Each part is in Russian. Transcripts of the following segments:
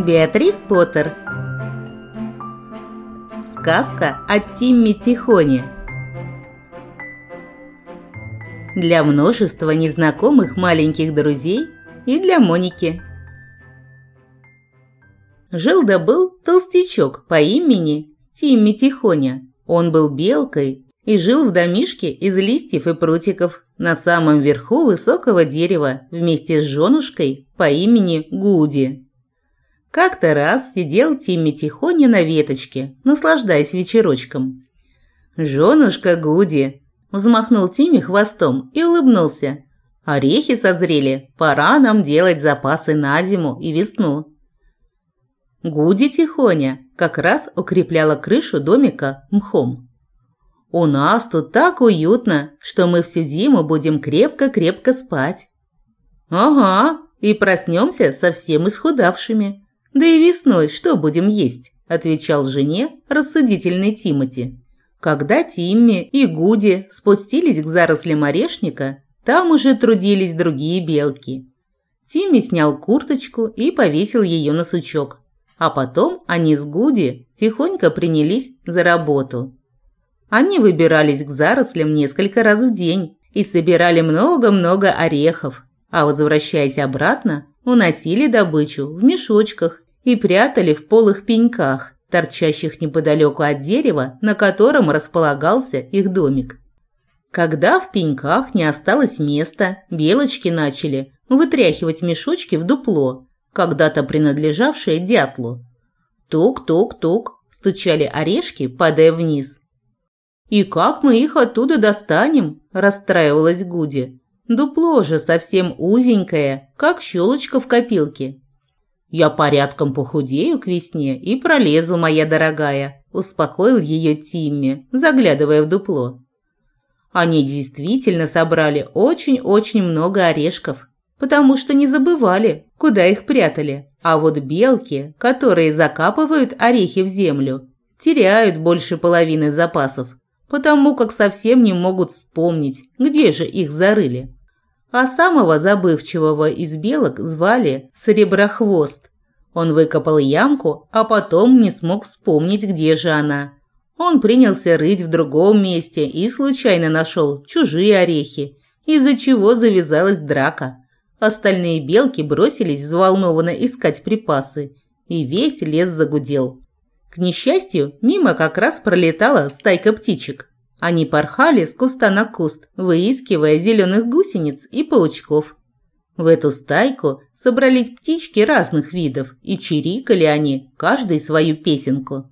Беатрис Поттер Сказка о Тимме Тихоне Для множества незнакомых маленьких друзей и для Моники Жил да был толстячок по имени Тимми Тихоня. Он был белкой и жил в домишке из листьев и прутиков на самом верху высокого дерева вместе с женушкой по имени Гуди. Как-то раз сидел Тимми тихоня на веточке, наслаждаясь вечерочком. «Женушка Гуди!» – взмахнул Тимми хвостом и улыбнулся. «Орехи созрели, пора нам делать запасы на зиму и весну». Гуди тихоня как раз укрепляла крышу домика мхом. «У нас тут так уютно, что мы всю зиму будем крепко-крепко спать». «Ага, и проснемся совсем исхудавшими», «Да и весной что будем есть?» – отвечал жене рассудительный Тимати. Когда Тимми и Гуди спустились к зарослям орешника, там уже трудились другие белки. Тимми снял курточку и повесил ее на сучок. А потом они с Гуди тихонько принялись за работу. Они выбирались к зарослям несколько раз в день и собирали много-много орехов, а возвращаясь обратно, уносили добычу в мешочках и прятали в полых пеньках, торчащих неподалеку от дерева, на котором располагался их домик. Когда в пеньках не осталось места, белочки начали вытряхивать мешочки в дупло, когда-то принадлежавшее дятлу. Тук-тук-тук стучали орешки, падая вниз. «И как мы их оттуда достанем?» – расстраивалась Гуди. Дупло же совсем узенькое, как щелочка в копилке. «Я порядком похудею к весне и пролезу, моя дорогая», – успокоил ее Тимми, заглядывая в дупло. Они действительно собрали очень-очень много орешков, потому что не забывали, куда их прятали. А вот белки, которые закапывают орехи в землю, теряют больше половины запасов, потому как совсем не могут вспомнить, где же их зарыли а самого забывчивого из белок звали Среброхвост. Он выкопал ямку, а потом не смог вспомнить, где же она. Он принялся рыть в другом месте и случайно нашел чужие орехи, из-за чего завязалась драка. Остальные белки бросились взволнованно искать припасы, и весь лес загудел. К несчастью, мимо как раз пролетала стайка птичек. Они порхали с куста на куст, выискивая зеленых гусениц и паучков. В эту стайку собрались птички разных видов, и чирикали они, каждый свою песенку.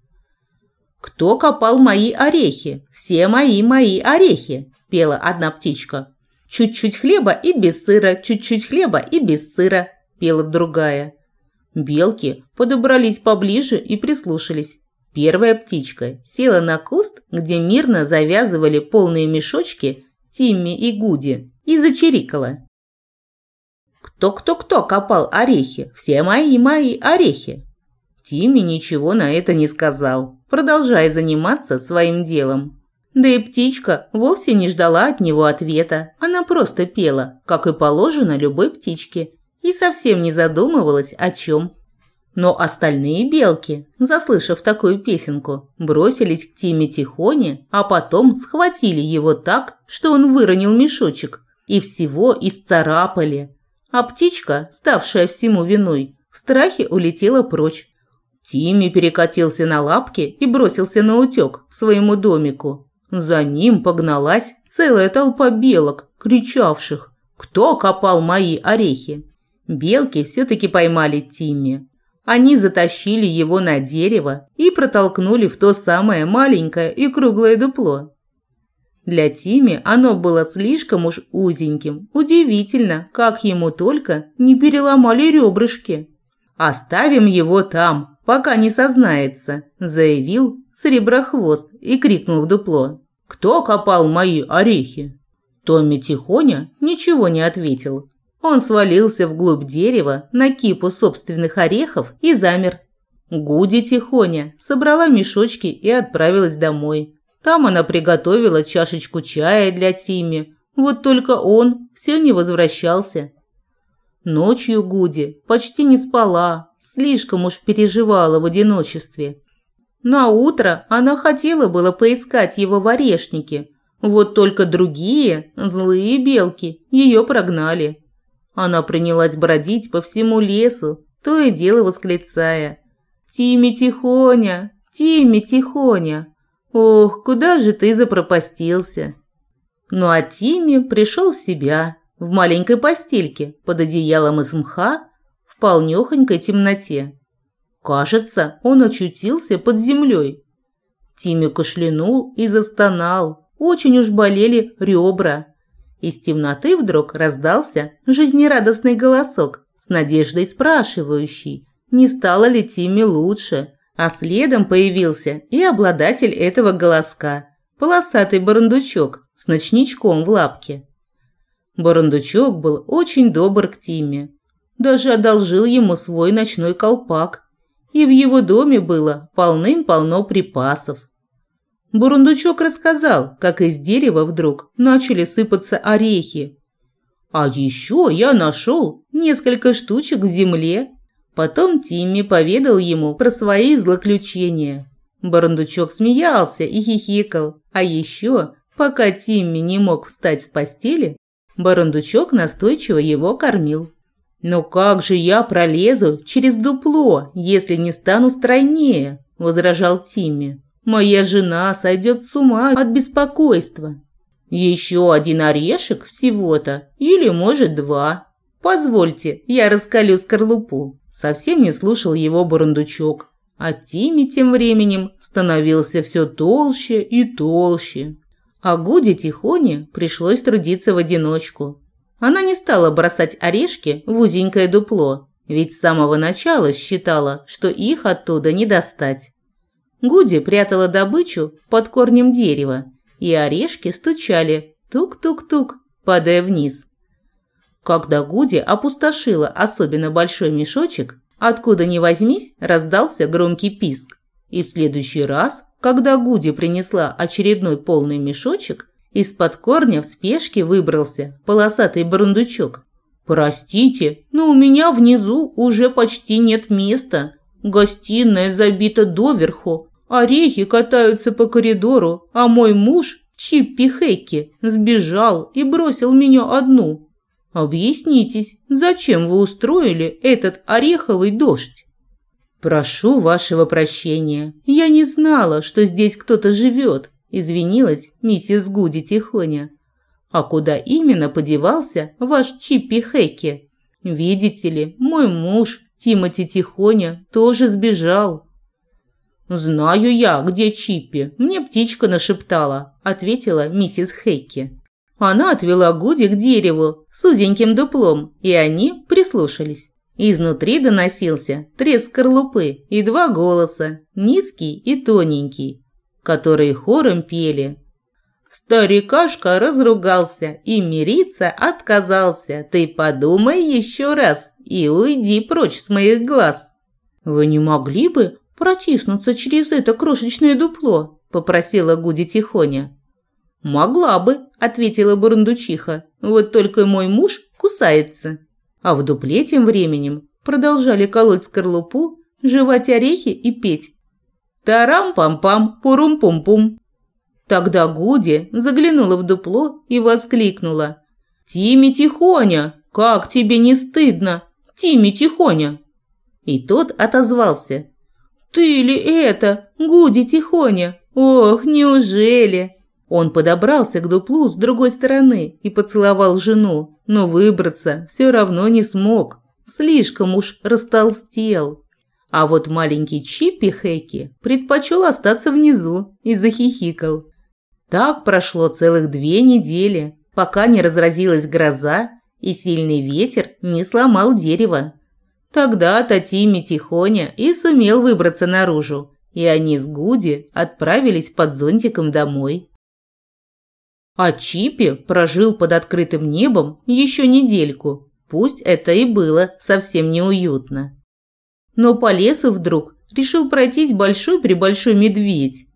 «Кто копал мои орехи? Все мои-мои орехи!» – пела одна птичка. «Чуть-чуть хлеба и без сыра, чуть-чуть хлеба и без сыра», – пела другая. Белки подобрались поближе и прислушались. Первая птичка села на куст, где мирно завязывали полные мешочки Тимми и Гуди, и зачирикала. «Кто-кто-кто копал орехи? Все мои-мои орехи!» Тимми ничего на это не сказал, продолжая заниматься своим делом. Да и птичка вовсе не ждала от него ответа. Она просто пела, как и положено любой птичке, и совсем не задумывалась о чем. Но остальные белки, заслышав такую песенку, бросились к Тиме Тихоне, а потом схватили его так, что он выронил мешочек, и всего исцарапали. А птичка, ставшая всему виной, в страхе улетела прочь. Тимми перекатился на лапки и бросился на утек к своему домику. За ним погналась целая толпа белок, кричавших «Кто копал мои орехи?». Белки все-таки поймали Тимми. Они затащили его на дерево и протолкнули в то самое маленькое и круглое дупло. Для Тими оно было слишком уж узеньким. Удивительно, как ему только не переломали ребрышки. «Оставим его там, пока не сознается», – заявил Среброхвост и крикнул в дупло. «Кто копал мои орехи?» Томми Тихоня ничего не ответил, он свалился вглубь дерева на кипу собственных орехов и замер. Гуди тихоня собрала мешочки и отправилась домой. Там она приготовила чашечку чая для Тими. Вот только он все не возвращался. Ночью Гуди почти не спала, слишком уж переживала в одиночестве. На утро она хотела было поискать его в орешнике, вот только другие, злые белки, ее прогнали. Она принялась бродить по всему лесу, то и дело восклицая. «Тиме Тихоня! Тиме Тихоня! Ох, куда же ты запропастился?» Ну а Тиме пришел в себя, в маленькой постельке, под одеялом из мха, в полнёхонькой темноте. Кажется, он очутился под землей. Тиме кашлянул и застонал, очень уж болели ребра. Из темноты вдруг раздался жизнерадостный голосок с надеждой спрашивающий, не стало ли Тиме лучше. А следом появился и обладатель этого голоска – полосатый барандучок с ночничком в лапке. Барандучок был очень добр к Тиме. Даже одолжил ему свой ночной колпак. И в его доме было полным-полно припасов. Бурундучок рассказал, как из дерева вдруг начали сыпаться орехи. А еще я нашел несколько штучек в земле. Потом Тимми поведал ему про свои злоключения. Бурундучок смеялся и хихикал. А еще, пока Тимми не мог встать с постели, Бурундучок настойчиво его кормил. «Но как же я пролезу через дупло, если не стану стройнее?» – возражал Тимми. Моя жена сойдет с ума от беспокойства. Еще один орешек всего-то, или, может, два. Позвольте, я раскалю скорлупу. Совсем не слушал его бурундучок. А Тими тем временем становился все толще и толще. А Гуде Тихоне пришлось трудиться в одиночку. Она не стала бросать орешки в узенькое дупло, ведь с самого начала считала, что их оттуда не достать. Гуди прятала добычу под корнем дерева, и орешки стучали тук-тук-тук, падая вниз. Когда Гуди опустошила особенно большой мешочек, откуда ни возьмись, раздался громкий писк. И в следующий раз, когда Гуди принесла очередной полный мешочек, из-под корня в спешке выбрался полосатый брундучок. «Простите, но у меня внизу уже почти нет места. Гостиная забита доверху, Орехи катаются по коридору, а мой муж, Чиппи Хэкки, сбежал и бросил меня одну. Объяснитесь, зачем вы устроили этот ореховый дождь? Прошу вашего прощения. Я не знала, что здесь кто-то живет, извинилась миссис Гуди тихоня. А куда именно подевался ваш Чиппи Хэкки? Видите ли, мой муж, Тимоти Тихоня, тоже сбежал. «Знаю я, где Чиппи. Мне птичка нашептала», – ответила миссис Хейки. Она отвела Гуди к дереву с узеньким дуплом, и они прислушались. Изнутри доносился треск скорлупы и два голоса, низкий и тоненький, которые хором пели. Старикашка разругался и мириться отказался. Ты подумай еще раз и уйди прочь с моих глаз. Вы не могли бы протиснуться через это крошечное дупло?» – попросила Гуди тихоня. «Могла бы», – ответила Бурундучиха. «Вот только мой муж кусается». А в дупле тем временем продолжали колоть скорлупу, жевать орехи и петь. «Тарам-пам-пам, пурум-пум-пум». Тогда Гуди заглянула в дупло и воскликнула. «Тими Тихоня, как тебе не стыдно? Тими Тихоня!» И тот отозвался. «Ты ли это? Гуди Тихоня? Ох, неужели?» Он подобрался к дуплу с другой стороны и поцеловал жену, но выбраться все равно не смог. Слишком уж растолстел. А вот маленький Чиппи Хэки предпочел остаться внизу и захихикал. Так прошло целых две недели, пока не разразилась гроза и сильный ветер не сломал дерево. Тогда-то Тимми тихоня и сумел выбраться наружу, и они с Гуди отправились под зонтиком домой. А Чипи прожил под открытым небом еще недельку, пусть это и было совсем неуютно. Но по лесу вдруг решил пройтись большой-пребольшой медведь.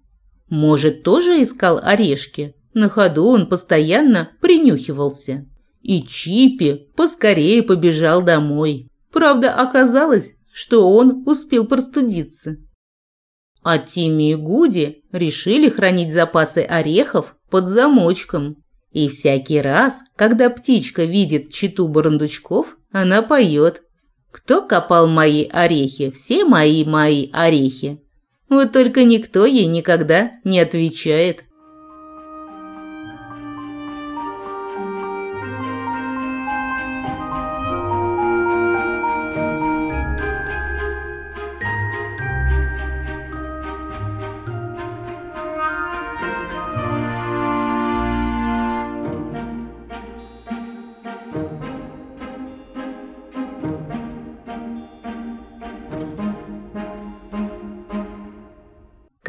Может, тоже искал орешки? На ходу он постоянно принюхивался. И Чипи поскорее побежал домой. Правда, оказалось, что он успел простудиться. А Тимми и Гуди решили хранить запасы орехов под замочком. И всякий раз, когда птичка видит читу барандучков, она поет. «Кто копал мои орехи? Все мои-мои орехи». Вот только никто ей никогда не отвечает.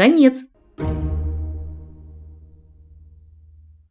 Конец.